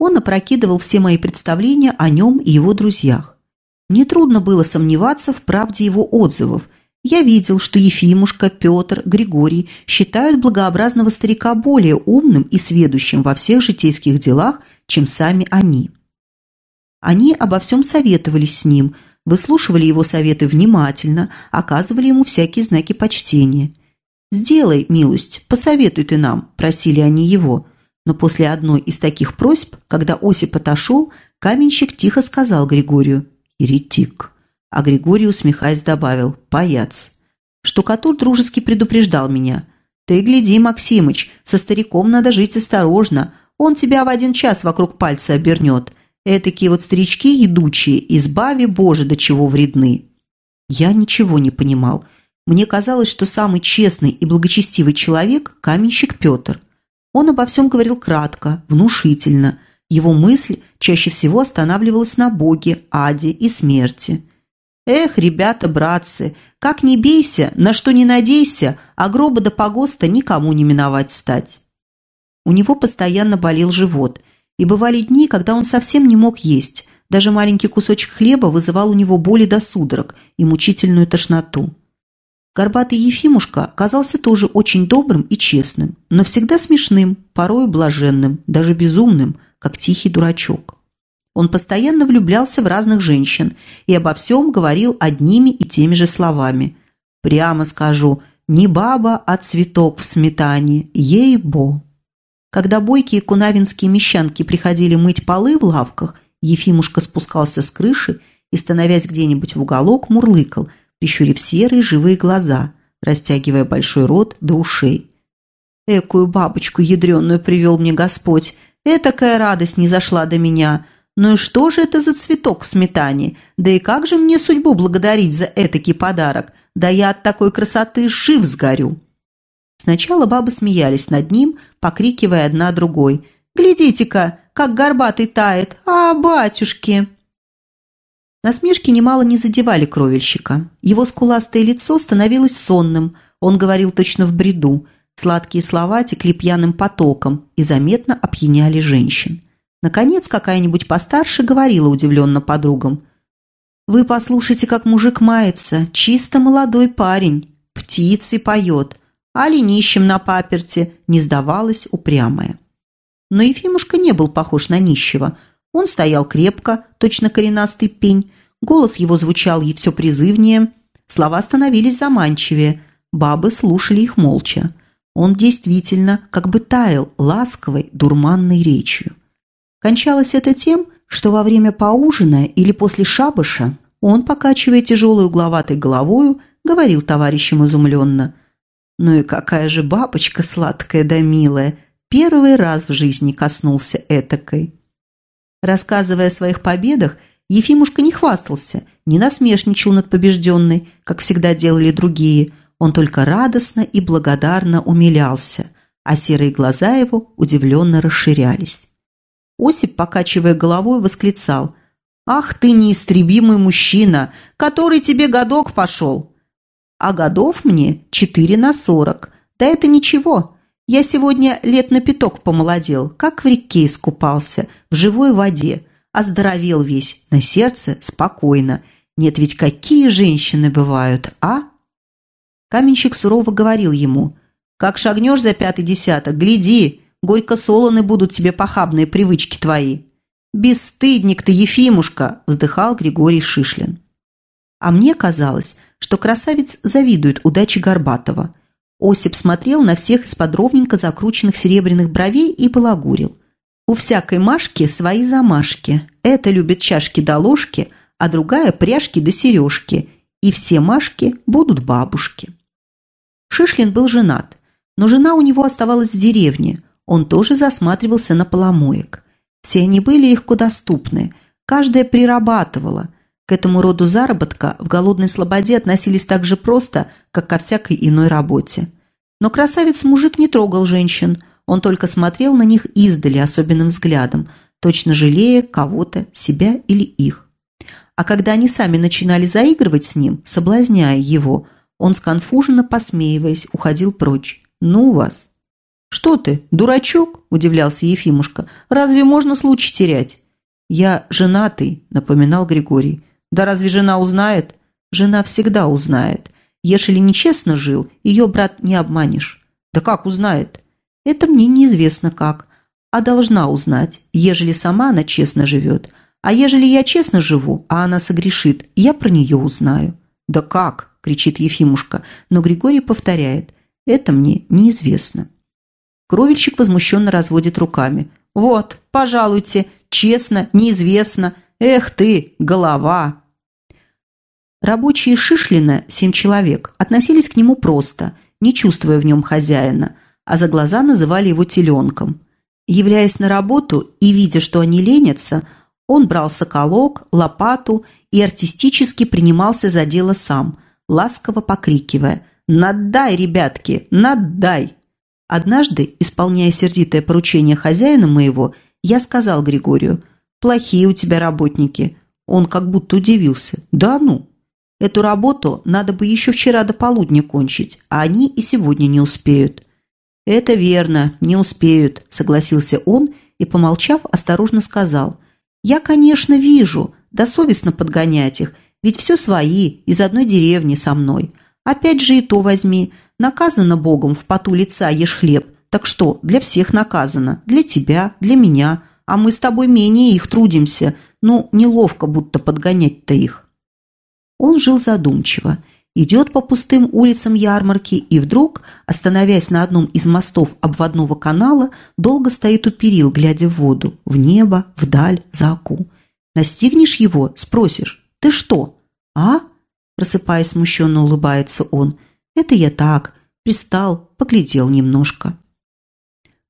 Он опрокидывал все мои представления о нем и его друзьях. Нетрудно было сомневаться в правде его отзывов. Я видел, что Ефимушка, Петр, Григорий считают благообразного старика более умным и сведущим во всех житейских делах, чем сами они. Они обо всем советовались с ним, выслушивали его советы внимательно, оказывали ему всякие знаки почтения. «Сделай, милость, посоветуй ты нам», – просили они его. Но после одной из таких просьб, когда Осип отошел, каменщик тихо сказал Григорию «Еретик». А Григорий, усмехаясь, добавил «Паяц». Штукатур дружески предупреждал меня. «Ты гляди, Максимыч, со стариком надо жить осторожно. Он тебя в один час вокруг пальца обернет. Этакие вот старички едучие, избави Боже, до чего вредны». Я ничего не понимал. Мне казалось, что самый честный и благочестивый человек – каменщик Петр – он обо всем говорил кратко, внушительно. Его мысль чаще всего останавливалась на Боге, аде и смерти. «Эх, ребята, братцы, как не бейся, на что не надейся, а гроба до погоста никому не миновать стать». У него постоянно болел живот, и бывали дни, когда он совсем не мог есть. Даже маленький кусочек хлеба вызывал у него боли до судорог и мучительную тошноту. Горбатый Ефимушка казался тоже очень добрым и честным, но всегда смешным, порою блаженным, даже безумным, как тихий дурачок. Он постоянно влюблялся в разных женщин и обо всем говорил одними и теми же словами. «Прямо скажу, не баба, а цветок в сметане, ей-бо». Когда бойкие кунавинские мещанки приходили мыть полы в лавках, Ефимушка спускался с крыши и, становясь где-нибудь в уголок, мурлыкал – прищурив серые живые глаза, растягивая большой рот до ушей. «Экую бабочку ядреную привел мне Господь! Этакая радость не зашла до меня! Ну и что же это за цветок в сметане? Да и как же мне судьбу благодарить за этакий подарок? Да я от такой красоты жив сгорю!» Сначала бабы смеялись над ним, покрикивая одна другой. «Глядите-ка, как горбатый тает! А, батюшки!» Насмешки немало не задевали кровельщика. Его скуластое лицо становилось сонным, он говорил точно в бреду. Сладкие слова текли пьяным потоком и заметно опьяняли женщин. Наконец, какая-нибудь постарше говорила удивленно подругам. «Вы послушайте, как мужик мается, чисто молодой парень, птицей поет, а ленищем на паперте не сдавалась упрямая». Но Ефимушка не был похож на нищего – он стоял крепко, точно коренастый пень, голос его звучал и все призывнее, слова становились заманчивее, бабы слушали их молча. Он действительно как бы таял ласковой, дурманной речью. Кончалось это тем, что во время поужина или после шабаша он, покачивая тяжелой угловатой головою, говорил товарищам изумленно. «Ну и какая же бабочка сладкая да милая! Первый раз в жизни коснулся этакой!» Рассказывая о своих победах, Ефимушка не хвастался, не насмешничал над побежденной, как всегда делали другие. Он только радостно и благодарно умилялся, а серые глаза его удивленно расширялись. Осип, покачивая головой, восклицал «Ах ты неистребимый мужчина, который тебе годок пошел!» «А годов мне четыре на сорок. Да это ничего, я сегодня лет на пяток помолодел, как в реке искупался, в живой воде. Оздоровел весь, на сердце спокойно. Нет ведь какие женщины бывают, а? Каменщик сурово говорил ему, «Как шагнешь за пятый десяток, гляди, горько-солоны будут тебе похабные привычки твои». «Бесстыдник ты, Ефимушка!» – вздыхал Григорий Шишлин. А мне казалось, что красавец завидует удаче Горбатова – Осип смотрел на всех из-под ровненько закрученных серебряных бровей и балагурил. У всякой Машки свои замашки. Это любят чашки да ложки, а другая пряжки да сережки. И все Машки будут бабушки. Шишлин был женат, но жена у него оставалась в деревне. Он тоже засматривался на поломоек. Все они были легко доступны. Каждая прирабатывала – к этому роду заработка в голодной слободе относились так же просто, как ко всякой иной работе. Но красавец-мужик не трогал женщин, он только смотрел на них издали особенным взглядом, точно жалея кого-то, себя или их. А когда они сами начинали заигрывать с ним, соблазняя его, он сконфуженно посмеиваясь уходил прочь. «Ну вас!» «Что ты, дурачок?» – удивлялся Ефимушка. «Разве можно случай терять?» «Я женатый», – напоминал Григорий. «Да разве жена узнает?» «Жена всегда узнает. Ежели нечестно жил, ее, брат, не обманешь». «Да как узнает?» «Это мне неизвестно как. А должна узнать, ежели сама она честно живет. А ежели я честно живу, а она согрешит, я про нее узнаю». «Да как?» – кричит Ефимушка, но Григорий повторяет. «Это мне неизвестно». Кровельщик возмущенно разводит руками. «Вот, пожалуйте, честно, неизвестно. Эх ты, голова!» Рабочие Шишлина, семь человек, относились к нему просто, не чувствуя в нем хозяина, а за глаза называли его теленком. Являясь на работу и видя, что они ленятся, он брал соколок, лопату и артистически принимался за дело сам, ласково покрикивая «Наддай, ребятки, наддай!» Однажды, исполняя сердитое поручение хозяина моего, я сказал Григорию, «Плохие у тебя работники». Он как будто удивился. «Да ну! Эту работу надо бы еще вчера до полудня кончить, а они и сегодня не успеют». «Это верно, не успеют», – согласился он и, помолчав, осторожно сказал. «Я, конечно, вижу, да совестно подгонять их, ведь все свои, из одной деревни со мной. Опять же и то возьми, Наказано Богом в поту лица ешь хлеб. Так что, для всех наказано. Для тебя, для меня. А мы с тобой менее их трудимся. Ну, неловко будто подгонять-то их. Жил задумчиво. Идет по пустым улицам ярмарки и вдруг, остановясь на одном из мостов обводного канала, долго стоит у перил, глядя в воду, в небо, вдаль, за оку. Настигнешь его, спросишь, «Ты что?» «А?» Просыпаясь, смущенно улыбается он – это я так, пристал, поглядел немножко.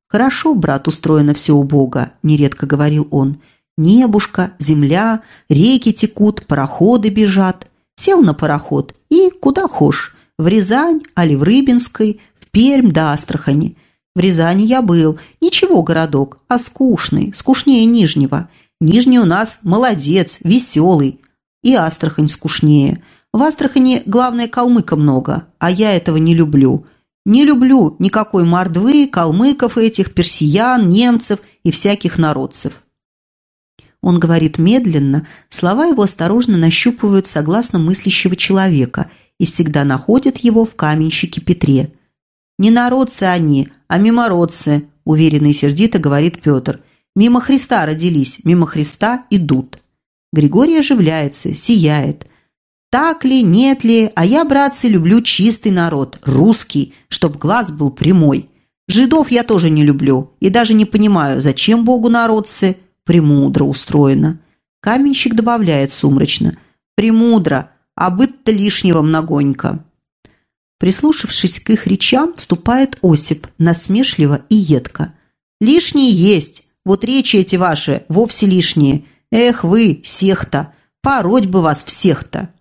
«Хорошо, брат, устроено все у Бога», – нередко говорил он. «Небушка, земля, реки текут, пароходы бежат. Сел на пароход и куда хошь, в Рязань, али в Рыбинской, в Пермь да Астрахани. В Рязани я был, ничего городок, а скучный, скучнее Нижнего. Нижний у нас молодец, веселый, и Астрахань скучнее. В Астрахани, главное, калмыка много, а я этого не люблю. Не люблю никакой мордвы, калмыков этих, персиян, немцев и всяких народцев. Он говорит медленно, слова его осторожно нащупывают согласно мыслящего человека и всегда находят его в каменщике Петре. «Не народцы они, а мимородцы», – уверенно и сердито говорит Петр. «Мимо Христа родились, мимо Христа идут». Григорий оживляется, сияет. Так ли, нет ли, а я, братцы, люблю чистый народ, русский, чтоб глаз был прямой. Жидов я тоже не люблю и даже не понимаю, зачем Богу народцы. Премудро устроено. Каменщик добавляет сумрачно. Премудро, а быт-то лишнего многонько. Прислушавшись к их речам, вступает Осип, насмешливо и едко. «Лишние есть, вот речи эти ваши вовсе лишние. Эх вы, сехта, пороть бы вас всех-то!»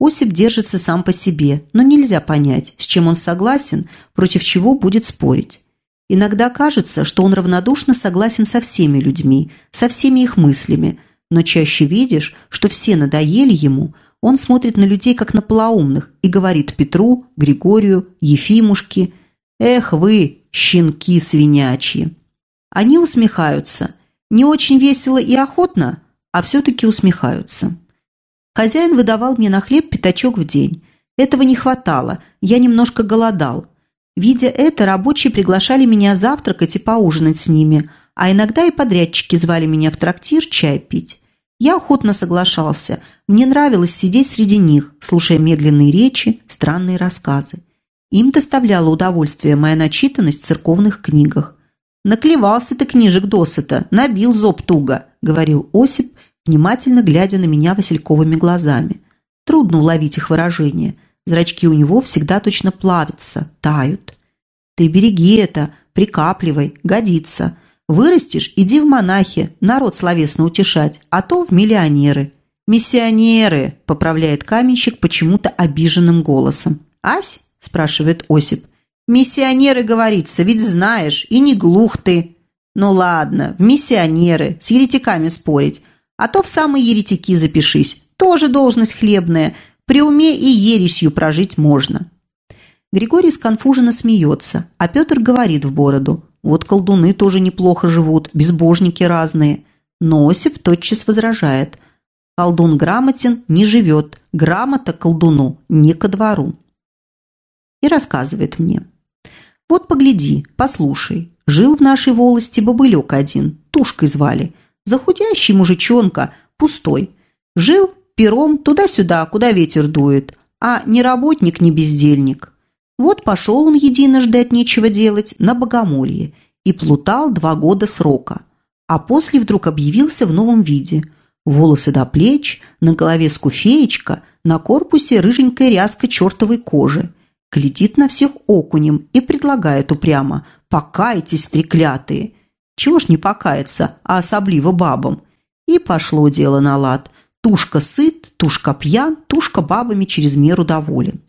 Осип держится сам по себе, но нельзя понять, с чем он согласен, против чего будет спорить. Иногда кажется, что он равнодушно согласен со всеми людьми, со всеми их мыслями, но чаще видишь, что все надоели ему, он смотрит на людей как на полоумных и говорит Петру, Григорию, Ефимушке «Эх вы, щенки свинячьи!» Они усмехаются. Не очень весело и охотно, а все-таки усмехаются. Хозяин выдавал мне на хлеб пятачок в день. Этого не хватало, я немножко голодал. Видя это, рабочие приглашали меня завтракать и поужинать с ними, а иногда и подрядчики звали меня в трактир чай пить. Я охотно соглашался. Мне нравилось сидеть среди них, слушая медленные речи, странные рассказы. Им доставляла удовольствие моя начитанность в церковных книгах. «Наклевался ты книжек досыта, набил зоб туго», – говорил Осип, внимательно глядя на меня васильковыми глазами. Трудно уловить их выражение. Зрачки у него всегда точно плавятся, тают. «Ты береги это, прикапливай, годится. Вырастешь, иди в монахи, народ словесно утешать, а то в миллионеры». «Миссионеры!» – поправляет каменщик почему-то обиженным голосом. «Ась?» – спрашивает Осип. «Миссионеры, говорится, ведь знаешь, и не глух ты». «Ну ладно, в миссионеры, с еретиками спорить. А то в самые еретики запишись. Тоже должность хлебная. При уме и ересью прожить можно. Григорий сконфуженно смеется, а Петр говорит в бороду. Вот колдуны тоже неплохо живут, безбожники разные. Но Осип тотчас возражает. Колдун грамотен не живет, грамота колдуну не ко двору. И рассказывает мне. Вот погляди, послушай. Жил в нашей волости бобылек один, тушкой звали. Захудящий мужичонка, пустой. Жил пером туда-сюда, куда ветер дует, а не работник, не бездельник. Вот пошел он единожды от нечего делать на богомолье и плутал два года срока, а после вдруг объявился в новом виде. Волосы до плеч, на голове скуфеечка, на корпусе рыженькая ряска чертовой кожи. Глядит на всех окунем и предлагает упрямо «Покайтесь, треклятые!» Чего ж не покаяться, а особливо бабам? И пошло дело на лад. Тушка сыт, тушка пьян, тушка бабами через меру доволен.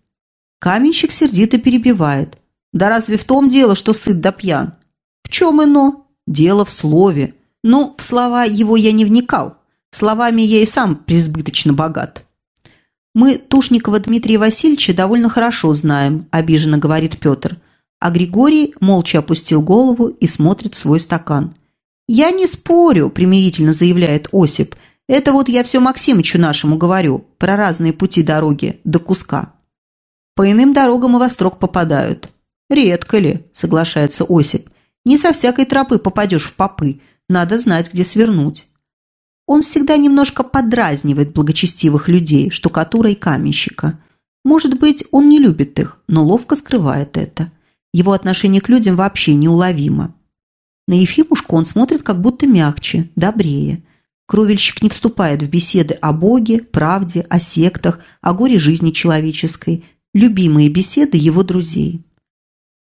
Каменщик сердито перебивает. Да разве в том дело, что сыт да пьян? В чем ино? Дело в слове. Ну, в слова его я не вникал. Словами я и сам преизбыточно богат. Мы Тушникова Дмитрия Васильевича довольно хорошо знаем, обиженно говорит Петр. А Григорий молча опустил голову и смотрит в свой стакан. «Я не спорю», – примирительно заявляет Осип. Это вот я все Максимычу нашему говорю, про разные пути дороги до куска. По иным дорогам и во строк попадают. Редко ли, соглашается Осип. Не со всякой тропы попадешь в попы, надо знать, где свернуть. Он всегда немножко подразнивает благочестивых людей, штукатура и каменщика. Может быть, он не любит их, но ловко скрывает это. Его отношение к людям вообще неуловимо. На Ефимушку он смотрит как будто мягче, добрее – Кровельщик не вступает в беседы о Боге, правде, о сектах, о горе жизни человеческой, любимые беседы его друзей.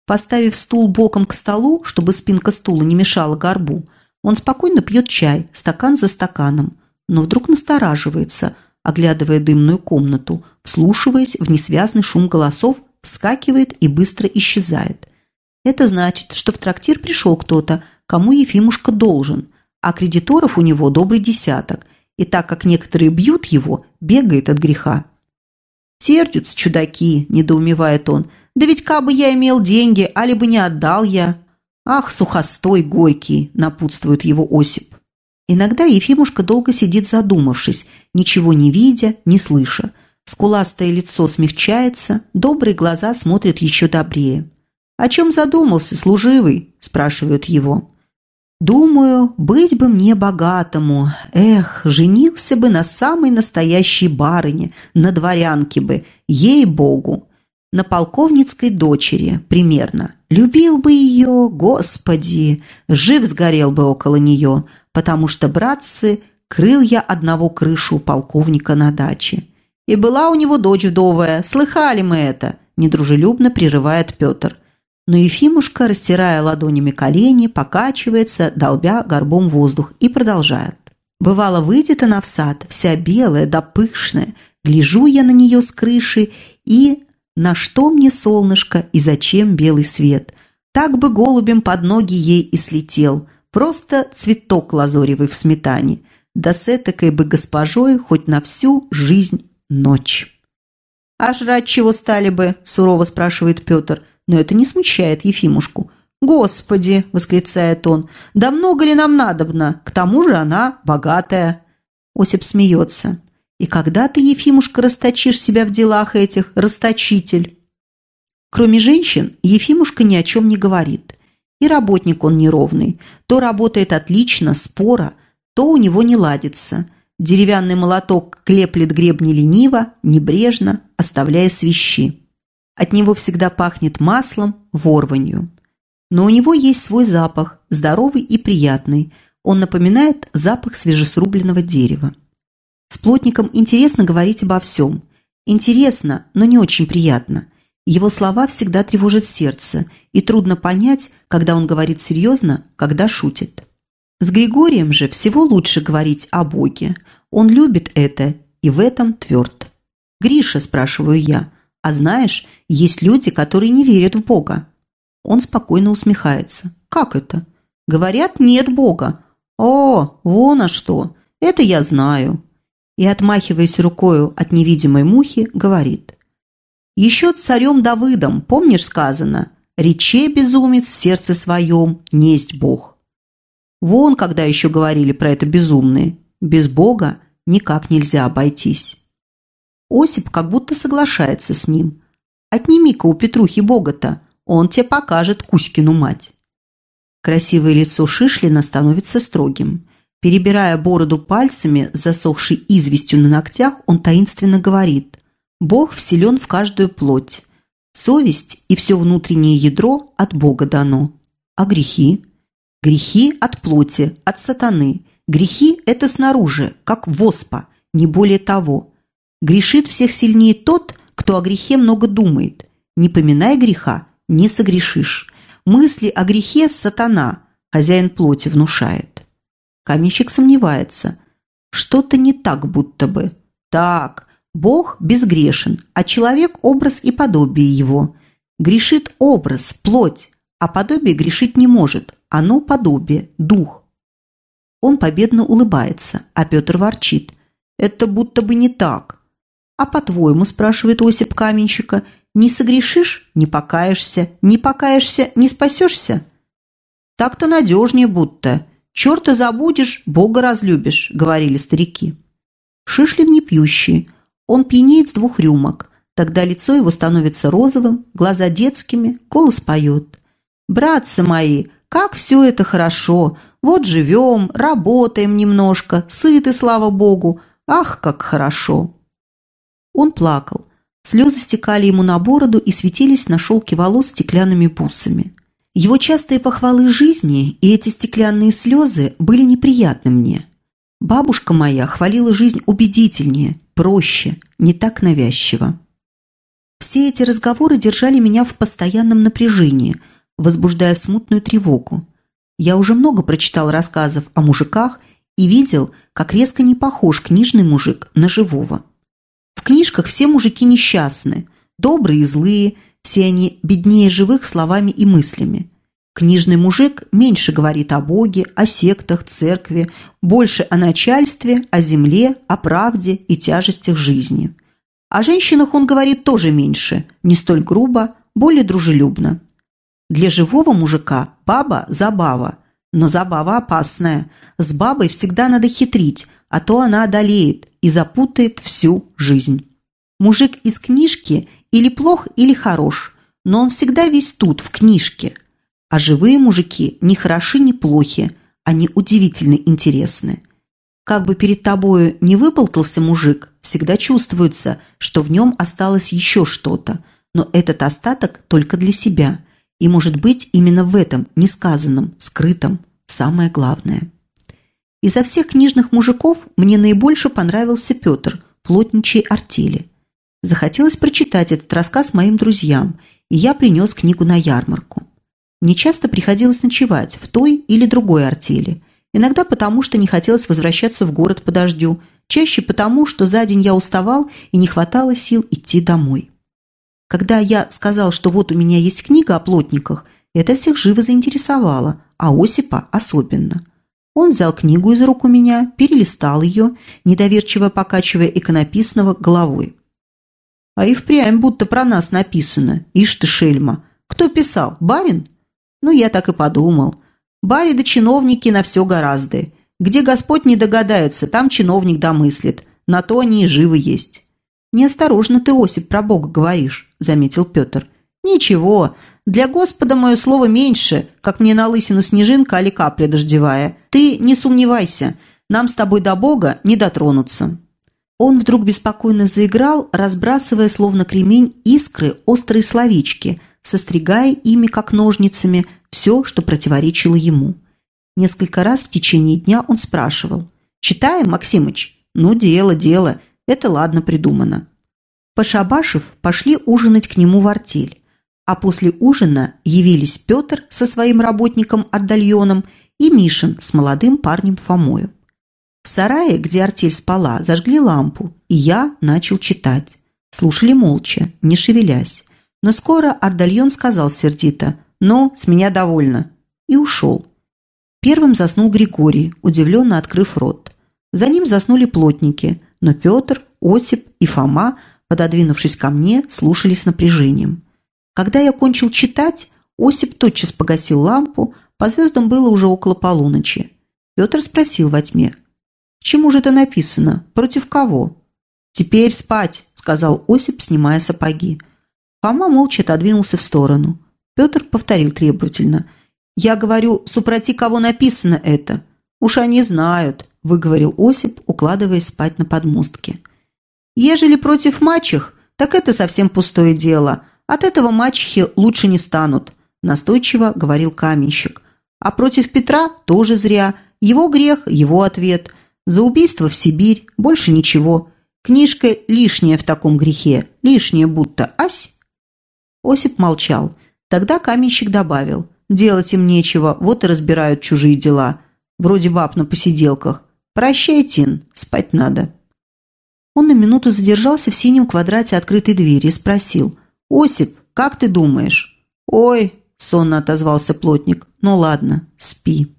Поставив стул боком к столу, чтобы спинка стула не мешала горбу, он спокойно пьет чай, стакан за стаканом, но вдруг настораживается, оглядывая дымную комнату, вслушиваясь в несвязный шум голосов, вскакивает и быстро исчезает. Это значит, что в трактир пришел кто-то, кому Ефимушка должен, а кредиторов у него добрый десяток, и так как некоторые бьют его, бегает от греха. «Сердятся чудаки», – недоумевает он, – «да ведь кабы я имел деньги, а либо не отдал я». «Ах, сухостой горький», – напутствует его Осип. Иногда Ефимушка долго сидит задумавшись, ничего не видя, не слыша. Скуластое лицо смягчается, добрые глаза смотрят еще добрее. «О чем задумался, служивый?» – спрашивают его. Думаю, быть бы мне богатому. Эх, женился бы на самой настоящей барыне, на дворянке бы, ей-богу. На полковницкой дочери, примерно. Любил бы ее, господи, жив сгорел бы около нее, потому что, братцы, крыл я одного крышу полковника на даче. И была у него дочь вдовая, слыхали мы это, недружелюбно прерывает Петр. Но Ефимушка, растирая ладонями колени, покачивается, долбя горбом воздух и продолжает. Бывало, выйдет она в сад, вся белая да пышная, гляжу я на нее с крыши и... На что мне солнышко и зачем белый свет? Так бы голубем под ноги ей и слетел. Просто цветок лазоревый в сметане. Да с этакой бы госпожой хоть на всю жизнь ночь. «А жрать чего стали бы?» – сурово спрашивает Петр – но это не смущает Ефимушку. «Господи!» – восклицает он. «Да много ли нам надобно? К тому же она богатая!» Осип смеется. «И когда ты, Ефимушка, расточишь себя в делах этих, расточитель?» Кроме женщин, Ефимушка ни о чем не говорит. И работник он неровный. То работает отлично, спора, то у него не ладится. Деревянный молоток клеплет гребни лениво, небрежно, оставляя свищи. От него всегда пахнет маслом, ворванью. Но у него есть свой запах, здоровый и приятный. Он напоминает запах свежесрубленного дерева. С плотником интересно говорить обо всем. Интересно, но не очень приятно. Его слова всегда тревожат сердце, и трудно понять, когда он говорит серьезно, когда шутит. С Григорием же всего лучше говорить о Боге. Он любит это и в этом тверд. «Гриша», – спрашиваю я, а знаешь, есть люди, которые не верят в Бога. Он спокойно усмехается. Как это? Говорят, нет Бога. О, вон а что. Это я знаю. И, отмахиваясь рукою от невидимой мухи, говорит. Еще царем Давыдом, помнишь, сказано, «Рече, безумец, в сердце своем, несть Бог». Вон, когда еще говорили про это безумные. Без Бога никак нельзя обойтись. Осип как будто соглашается с ним. Отними-ка у Петрухи Бога-то, он тебе покажет Кузькину мать. Красивое лицо Шишлина становится строгим. Перебирая бороду пальцами, засохшей известью на ногтях, он таинственно говорит «Бог вселен в каждую плоть. Совесть и все внутреннее ядро от Бога дано. А грехи? Грехи от плоти, от сатаны. Грехи – это снаружи, как воспа, не более того. Грешит всех сильнее тот, кто о грехе много думает. Не поминай греха, не согрешишь. Мысли о грехе сатана, хозяин плоти, внушает. Каменщик сомневается. Что-то не так будто бы. Так, Бог безгрешен, а человек – образ и подобие его. Грешит образ, плоть, а подобие грешить не может. Оно подобие, дух. Он победно улыбается, а Петр ворчит. Это будто бы не так. А по-твоему, спрашивает Осип каменщика, не согрешишь – не покаешься, не покаешься – не спасешься? Так-то надежнее будто. Черта забудешь, Бога разлюбишь, говорили старики. Шишлин не пьющий. Он пьянеет с двух рюмок. Тогда лицо его становится розовым, глаза детскими, голос поет. «Братцы мои, как все это хорошо! Вот живем, работаем немножко, сыты, слава Богу! Ах, как хорошо!» Он плакал. Слезы стекали ему на бороду и светились на шелке волос стеклянными бусами. Его частые похвалы жизни и эти стеклянные слезы были неприятны мне. Бабушка моя хвалила жизнь убедительнее, проще, не так навязчиво. Все эти разговоры держали меня в постоянном напряжении, возбуждая смутную тревогу. Я уже много прочитал рассказов о мужиках и видел, как резко не похож книжный мужик на живого. Книжках все мужики несчастны, добрые и злые, все они беднее живых словами и мыслями. Книжный мужик меньше говорит о Боге, о сектах, церкви, больше о начальстве, о земле, о правде и тяжестях жизни. О женщинах он говорит тоже меньше, не столь грубо, более дружелюбно. Для живого мужика баба – забава, но забава опасная. С бабой всегда надо хитрить, а то она одолеет и запутает всю жизнь. Мужик из книжки или плох, или хорош, но он всегда весь тут, в книжке. А живые мужики ни хороши, ни плохи, они удивительно интересны. Как бы перед тобою не выболтался мужик, всегда чувствуется, что в нем осталось еще что-то, но этот остаток только для себя. И может быть именно в этом несказанном, скрытом, самое главное. Изо всех книжных мужиков мне наибольше понравился Петр, плотничий артели. Захотелось прочитать этот рассказ моим друзьям, и я принес книгу на ярмарку. Мне часто приходилось ночевать в той или другой артели. Иногда потому, что не хотелось возвращаться в город по дождю, чаще потому, что за день я уставал и не хватало сил идти домой. Когда я сказал, что вот у меня есть книга о плотниках, это всех живо заинтересовало, а Осипа особенно – он взял книгу из рук у меня, перелистал ее, недоверчиво покачивая иконописного головой. «А и впрямь будто про нас написано. Ишь ты, шельма! Кто писал? Барин?» «Ну, я так и подумал. Бари да чиновники на все гораздо. Где Господь не догадается, там чиновник домыслит. На то они и живы есть». «Неосторожно ты, Осип, про Бога говоришь», – заметил Петр. «Ничего, для Господа мое слово меньше, как мне на лысину снежинка али капля дождевая. Ты не сомневайся, нам с тобой до Бога не дотронуться». Он вдруг беспокойно заиграл, разбрасывая, словно кремень, искры, острые словечки, состригая ими, как ножницами, все, что противоречило ему. Несколько раз в течение дня он спрашивал. «Читаем, Максимыч?» «Ну, дело, дело. Это ладно придумано». Пошабашев пошли ужинать к нему в артель а после ужина явились Петр со своим работником Ардальоном и Мишин с молодым парнем Фомою. В сарае, где артель спала, зажгли лампу, и я начал читать. Слушали молча, не шевелясь. Но скоро Ардальон сказал сердито «Ну, с меня довольно» и ушел. Первым заснул Григорий, удивленно открыв рот. За ним заснули плотники, но Петр, Осип и Фома пододвинувшись ко мне, слушали с напряжением. Когда я кончил читать, Осип тотчас погасил лампу, по звездам было уже около полуночи. Петр спросил во тьме, «К чему же это написано? Против кого?» «Теперь спать», – сказал Осип, снимая сапоги. Фома молча отодвинулся в сторону. Петр повторил требовательно. «Я говорю, супроти кого написано это?» «Уж они знают», – выговорил Осип, укладываясь спать на подмостке. «Ежели против мачех, так это совсем пустое дело. От этого мачехи лучше не станут», – настойчиво говорил каменщик. «А против Петра тоже зря. Его грех, его ответ. За убийство в Сибирь, больше ничего. Книжка лишняя в таком грехе, лишняя будто, ась?» Осип молчал. Тогда каменщик добавил. «Делать им нечего, вот и разбирают чужие дела. Вроде баб на посиделках. Прощай, Тин, спать надо». Он на минуту задержался в синем квадрате открытой двери и спросил. «Осип, как ты думаешь?» «Ой», – сонно отозвался плотник. «Ну ладно, спи».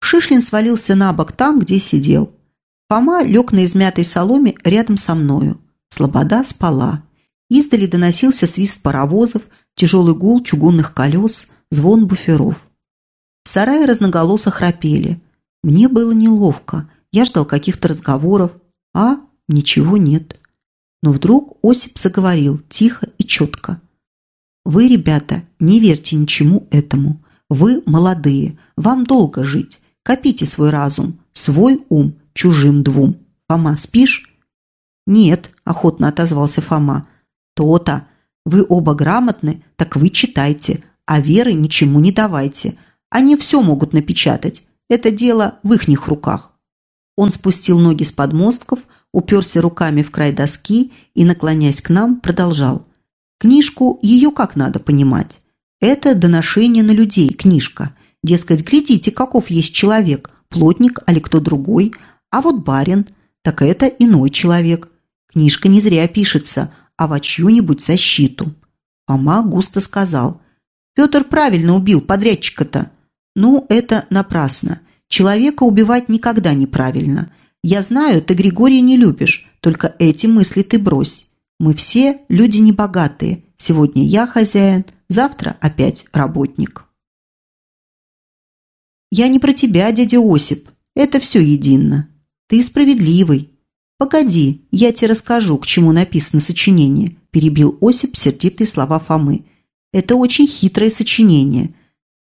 Шишлин свалился на бок там, где сидел. Фома лег на измятой соломе рядом со мною. Слобода спала. Издали доносился свист паровозов, тяжелый гул чугунных колес, звон буферов. В сарае разноголосо храпели. Мне было неловко. Я ждал каких-то разговоров, а ничего нет. Но вдруг Осип заговорил тихо и четко. «Вы, ребята, не верьте ничему этому. Вы молодые, вам долго жить. Копите свой разум, свой ум, чужим двум. Фома, спишь?» «Нет», – охотно отозвался Фома. «То-то. Вы оба грамотны, так вы читайте, а веры ничему не давайте. Они все могут напечатать. Это дело в ихних руках». Он спустил ноги с подмостков, уперся руками в край доски и, наклоняясь к нам, продолжал. «Книжку ее как надо понимать? Это доношение на людей, книжка. Дескать, глядите, каков есть человек, плотник али кто другой, а вот барин, так это иной человек. Книжка не зря пишется, а во чью-нибудь защиту. Фома густо сказал. Петр правильно убил подрядчика-то. Ну, это напрасно. Человека убивать никогда неправильно. Я знаю, ты Григория не любишь, только эти мысли ты брось. Мы все люди небогатые. Сегодня я хозяин, завтра опять работник. Я не про тебя, дядя Осип. Это все едино. Ты справедливый. Погоди, я тебе расскажу, к чему написано сочинение, перебил Осип сердитые слова Фомы. Это очень хитрое сочинение.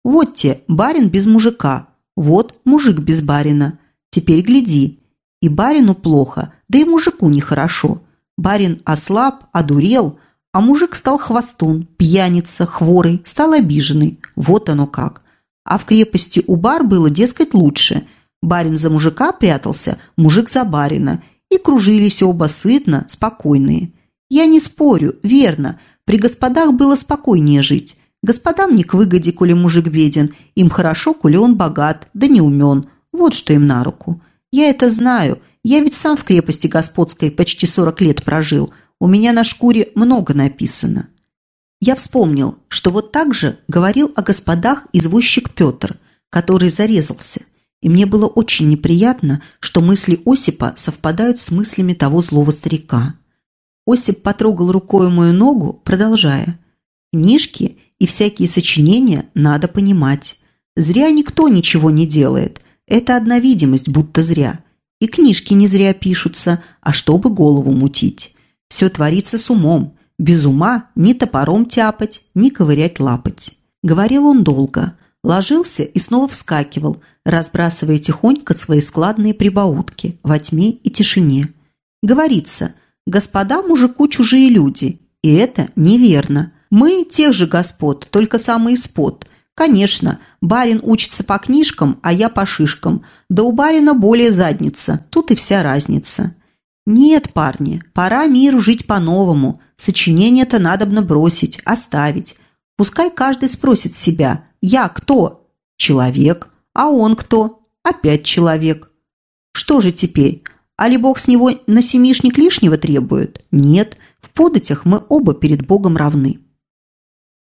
Вот те, барин без мужика. Вот мужик без барина. Теперь гляди. И барину плохо, да и мужику нехорошо. Барин ослаб, одурел, а мужик стал хвостун, пьяница, хворый, стал обиженный. Вот оно как. А в крепости у бар было, дескать, лучше. Барин за мужика прятался, мужик за барина. И кружились оба сытно, спокойные. Я не спорю, верно, при господах было спокойнее жить. Господам не к выгоде, коли мужик беден, им хорошо, коли он богат, да не умен. Вот что им на руку. Я это знаю, я ведь сам в крепости господской почти сорок лет прожил. У меня на шкуре много написано. Я вспомнил, что вот так же говорил о господах извозчик Петр, который зарезался, и мне было очень неприятно, что мысли Осипа совпадают с мыслями того злого старика. Осип потрогал рукой мою ногу, продолжая. «Книжки и всякие сочинения надо понимать. Зря никто ничего не делает. Это одна видимость, будто зря. И книжки не зря пишутся, а чтобы голову мутить. Все творится с умом, без ума ни топором тяпать, ни ковырять лапать. Говорил он долго, ложился и снова вскакивал, разбрасывая тихонько свои складные прибаутки во тьме и тишине. Говорится, господа мужику чужие люди, и это неверно. Мы тех же господ, только самый спот. Конечно, барин учится по книжкам, а я по шишкам. Да у барина более задница, тут и вся разница. Нет, парни, пора миру жить по-новому – Сочинение-то надобно бросить, оставить. Пускай каждый спросит себя «Я кто?» Человек. А он кто? Опять человек. Что же теперь? Али Бог с него на семишник лишнего требует? Нет, в податях мы оба перед Богом равны.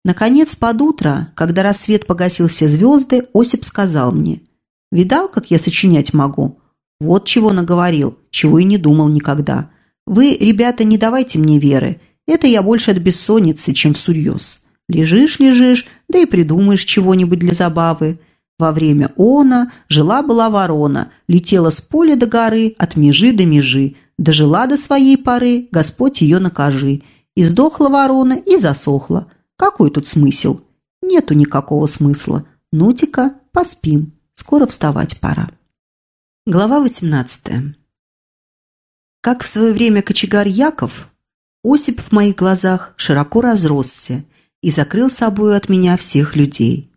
Наконец, под утро, когда рассвет погасил все звезды, Осип сказал мне, «Видал, как я сочинять могу? Вот чего наговорил, чего и не думал никогда. Вы, ребята, не давайте мне веры. Это я больше от бессонницы, чем всерьез. Лежишь, лежишь, да и придумаешь чего-нибудь для забавы. Во время она жила-была ворона, летела с поля до горы, от межи до межи, дожила до своей поры, Господь ее накажи. И сдохла ворона, и засохла. Какой тут смысл? Нету никакого смысла. Ну-тика, поспим. Скоро вставать пора. Глава 18. Как в свое время кочегар Яков, Осип в моих глазах широко разросся и закрыл собою от меня всех людей.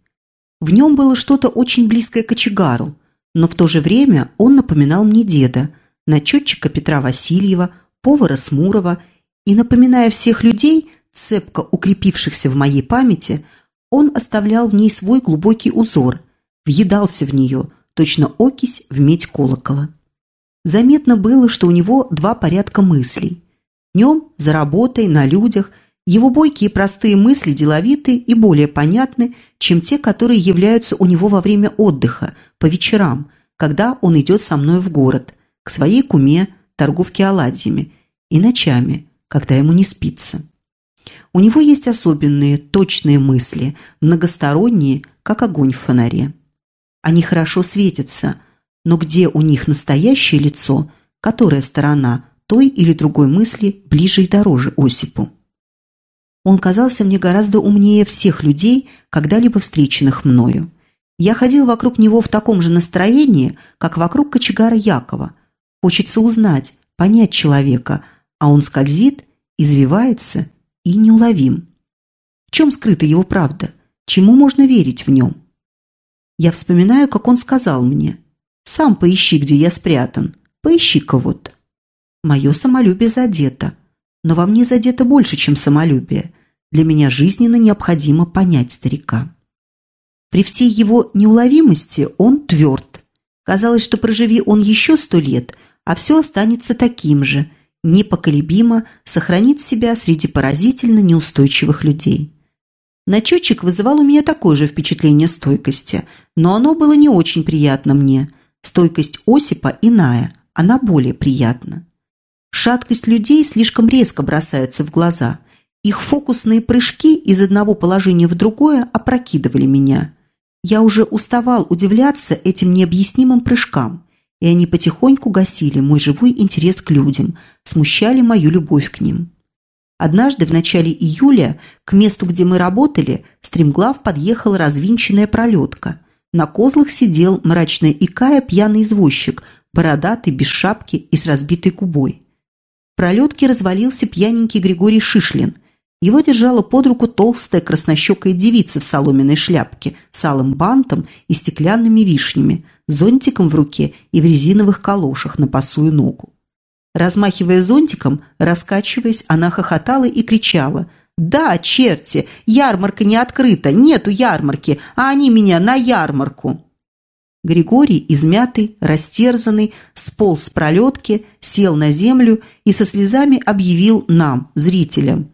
В нем было что-то очень близкое кочегару, но в то же время он напоминал мне деда, начетчика Петра Васильева, повара Смурова, и, напоминая всех людей, цепко укрепившихся в моей памяти, он оставлял в ней свой глубокий узор, въедался в нее, точно окись в медь колокола. Заметно было, что у него два порядка мыслей. Днем, за работой, на людях – его бойкие простые мысли деловиты и более понятны, чем те, которые являются у него во время отдыха, по вечерам, когда он идет со мной в город, к своей куме, торговке оладьями, и ночами, когда ему не спится. У него есть особенные, точные мысли, многосторонние, как огонь в фонаре. Они хорошо светятся, но где у них настоящее лицо, которая сторона той или другой мысли ближе и дороже Осипу? Он казался мне гораздо умнее всех людей, когда-либо встреченных мною. Я ходил вокруг него в таком же настроении, как вокруг кочегара Якова. Хочется узнать, понять человека, а он скользит, извивается и неуловим. В чем скрыта его правда? Чему можно верить в нем? Я вспоминаю, как он сказал мне, «Сам поищи, где я спрятан, поищи-ка вот». Мое самолюбие задето, но во мне задето больше, чем самолюбие. Для меня жизненно необходимо понять старика. При всей его неуловимости он тверд. Казалось, что проживи он еще сто лет, а все останется таким же, непоколебимо сохранит себя среди поразительно неустойчивых людей. Начетчик вызывал у меня такое же впечатление стойкости, но оно было не очень приятно мне. Стойкость Осипа иная, она более приятна. Шаткость людей слишком резко бросается в глаза. Их фокусные прыжки из одного положения в другое опрокидывали меня. Я уже уставал удивляться этим необъяснимым прыжкам, и они потихоньку гасили мой живой интерес к людям, смущали мою любовь к ним. Однажды в начале июля к месту, где мы работали, стремглав подъехала развинченная пролетка. На козлах сидел мрачно икая пьяный извозчик, бородатый, без шапки и с разбитой губой пролетке развалился пьяненький Григорий Шишлин. Его держала под руку толстая краснощекая девица в соломенной шляпке с алым бантом и стеклянными вишнями, зонтиком в руке и в резиновых калошах на посую ногу. Размахивая зонтиком, раскачиваясь, она хохотала и кричала «Да, черти, ярмарка не открыта, нету ярмарки, а они меня на ярмарку!» Григорий, измятый, растерзанный, сполз с пролетки, сел на землю и со слезами объявил нам, зрителям.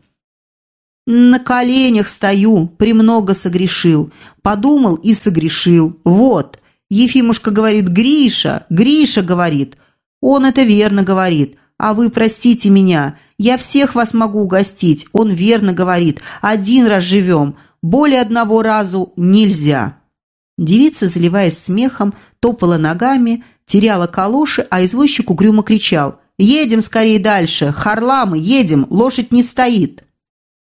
«На коленях стою, премного согрешил. Подумал и согрешил. Вот!» Ефимушка говорит «Гриша, Гриша говорит». Он это верно говорит. А вы простите меня, я всех вас могу угостить. Он верно говорит. Один раз живем. Более одного разу нельзя. Девица, заливаясь смехом, топала ногами, теряла калоши, а извозчик угрюмо кричал «Едем скорее дальше! Харламы, едем! Лошадь не стоит!»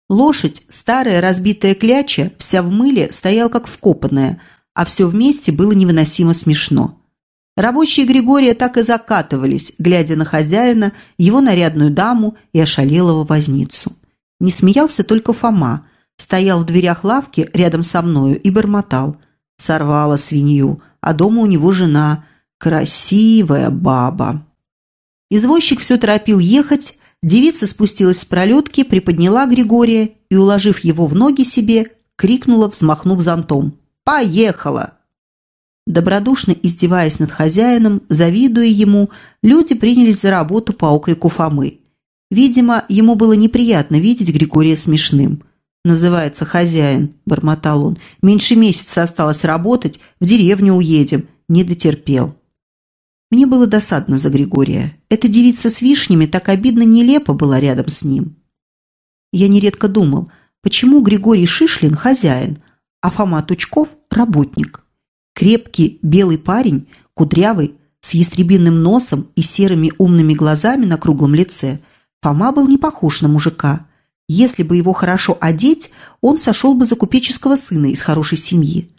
Лошадь, старая разбитая кляча, вся в мыле, стояла как вкопанная, а все вместе было невыносимо смешно. Рабочие Григория так и закатывались, глядя на хозяина, его нарядную даму и ошалелого возницу. Не смеялся только Фома, стоял в дверях лавки рядом со мною и бормотал – Сорвала свинью, а дома у него жена. Красивая баба. Извозчик все торопил ехать, девица спустилась с пролетки, приподняла Григория и, уложив его в ноги себе, крикнула, взмахнув зонтом. «Поехала!» Добродушно издеваясь над хозяином, завидуя ему, люди принялись за работу по окрику Фомы. Видимо, ему было неприятно видеть Григория смешным – называется хозяин», – бормотал он. «Меньше месяца осталось работать, в деревню уедем». Не дотерпел. Мне было досадно за Григория. Эта девица с вишнями так обидно нелепо была рядом с ним. Я нередко думал, почему Григорий Шишлин хозяин, а Фома Тучков – работник. Крепкий белый парень, кудрявый, с ястребиным носом и серыми умными глазами на круглом лице, Фома был не похож на мужика. Если бы его хорошо одеть, он сошел бы за купеческого сына из хорошей семьи.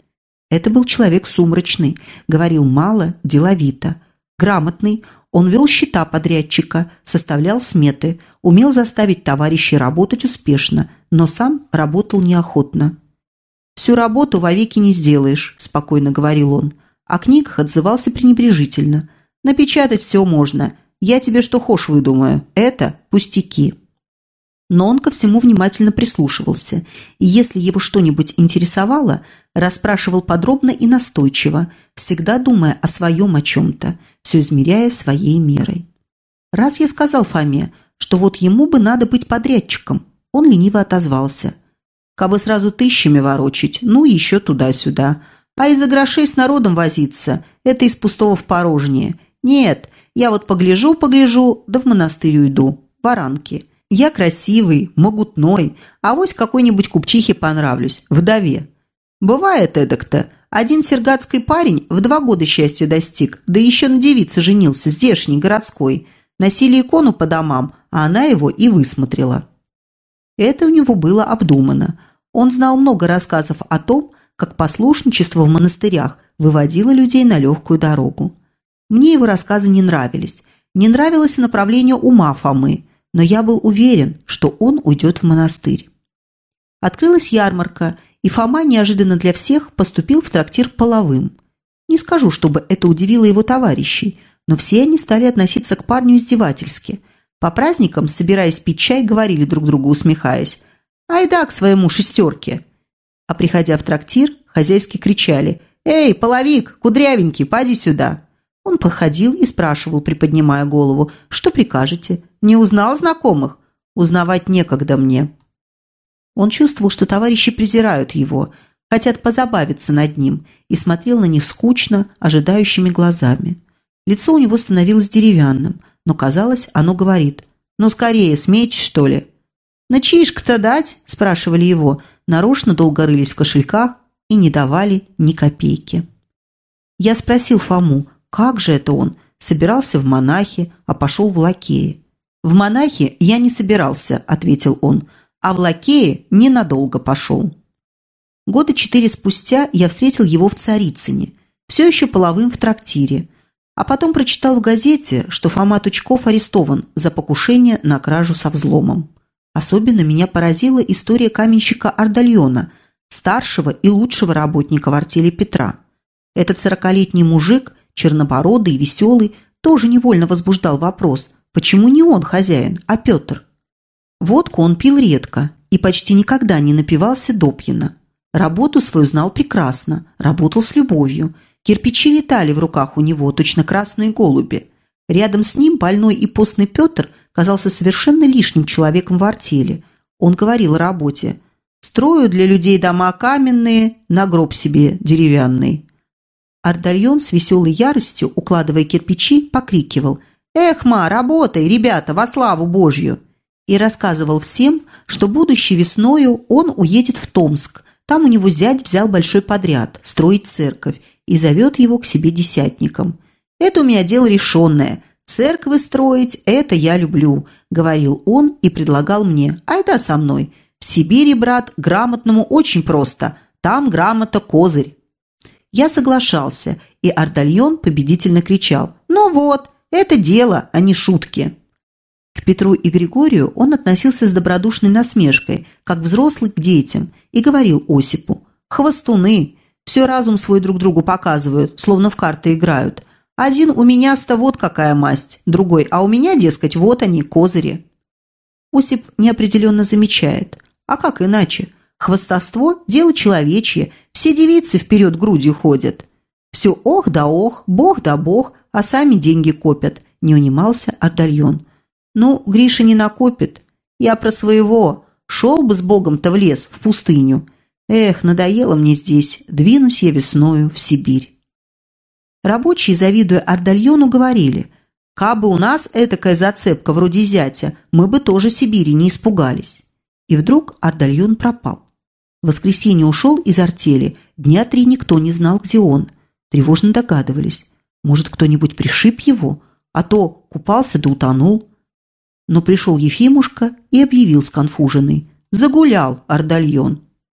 Это был человек сумрачный, говорил мало, деловито. Грамотный, он вел счета подрядчика, составлял сметы, умел заставить товарищей работать успешно, но сам работал неохотно. «Всю работу вовеки не сделаешь», – спокойно говорил он. О книгах отзывался пренебрежительно. «Напечатать все можно. Я тебе что хошь выдумаю. Это пустяки». Но он ко всему внимательно прислушивался, и если его что-нибудь интересовало, расспрашивал подробно и настойчиво, всегда думая о своем о чем-то, все измеряя своей мерой. Раз я сказал Фоме, что вот ему бы надо быть подрядчиком, он лениво отозвался. Кабы сразу тысячами ворочить, ну еще туда-сюда. А из-за грошей с народом возиться – это из пустого в порожнее. Нет, я вот погляжу-погляжу, да в монастырь уйду. Баранки. Я красивый, могутной, а вось какой-нибудь купчихе понравлюсь, вдове. Бывает эдак-то. Один сергатский парень в два года счастья достиг, да еще на девице женился, здешний, городской. Носили икону по домам, а она его и высмотрела. Это у него было обдумано. Он знал много рассказов о том, как послушничество в монастырях выводило людей на легкую дорогу. Мне его рассказы не нравились. Не нравилось направление ума Фомы, но я был уверен, что он уйдет в монастырь. Открылась ярмарка, и Фома неожиданно для всех поступил в трактир половым. Не скажу, чтобы это удивило его товарищей, но все они стали относиться к парню издевательски. По праздникам, собираясь пить чай, говорили друг другу, усмехаясь, «Айда к своему шестерке!» А приходя в трактир, хозяйски кричали «Эй, половик, кудрявенький, поди сюда!» Он подходил и спрашивал, приподнимая голову, «Что прикажете? Не узнал знакомых? Узнавать некогда мне». Он чувствовал, что товарищи презирают его, хотят позабавиться над ним, и смотрел на них скучно, ожидающими глазами. Лицо у него становилось деревянным, но, казалось, оно говорит «Ну, скорее, смейтесь, что ли?» «На чаишко-то дать?» – спрашивали его, нарочно долго рылись в кошельках и не давали ни копейки. Я спросил Фому, как же это он? Собирался в монахи, а пошел в лакеи. «В монахи я не собирался», – ответил он, «а в лакеи ненадолго пошел». Года четыре спустя я встретил его в Царицыне, все еще половым в трактире, а потом прочитал в газете, что Фома Тучков арестован за покушение на кражу со взломом. Особенно меня поразила история каменщика Ардальона, старшего и лучшего работника в артели Петра. Этот сорокалетний мужик чернобородый и веселый, тоже невольно возбуждал вопрос, почему не он хозяин, а Петр? Водку он пил редко и почти никогда не напивался допьяно. Работу свою знал прекрасно, работал с любовью. Кирпичи летали в руках у него, точно красные голуби. Рядом с ним больной и постный Петр казался совершенно лишним человеком в артели. Он говорил о работе. «Строю для людей дома каменные, на гроб себе деревянный». Ардальон с веселой яростью, укладывая кирпичи, покрикивал «Эх, ма, работай, ребята, во славу Божью!» и рассказывал всем, что будущей весною он уедет в Томск. Там у него зять взял большой подряд – строить церковь, и зовет его к себе десятником. «Это у меня дело решенное. Церквы строить – это я люблю», – говорил он и предлагал мне. «Айда со мной. В Сибири, брат, грамотному очень просто. Там грамота – козырь». Я соглашался, и Ардальон победительно кричал «Ну вот, это дело, а не шутки». К Петру и Григорию он относился с добродушной насмешкой, как взрослый к детям, и говорил Осипу «Хвостуны, все разум свой друг другу показывают, словно в карты играют. Один у меня-ста вот какая масть, другой, а у меня, дескать, вот они, козыри». Осип неопределенно замечает. А как иначе? Хвостовство – дело человечье, все девицы вперед грудью ходят. Все ох да ох, бог да бог, а сами деньги копят, не унимался Ардальон. Ну, Гриша не накопит. Я про своего. Шел бы с богом-то в лес, в пустыню. Эх, надоело мне здесь, двинусь я весною в Сибирь. Рабочие, завидуя Ардальону, говорили, «Кабы у нас этакая зацепка вроде зятя, мы бы тоже Сибири не испугались». И вдруг Ардальон пропал. В воскресенье ушел из артели, дня три никто не знал, где он. Тревожно догадывались, может, кто-нибудь пришиб его, а то купался да утонул. Но пришел Ефимушка и объявил сконфуженный. Загулял Ардальон.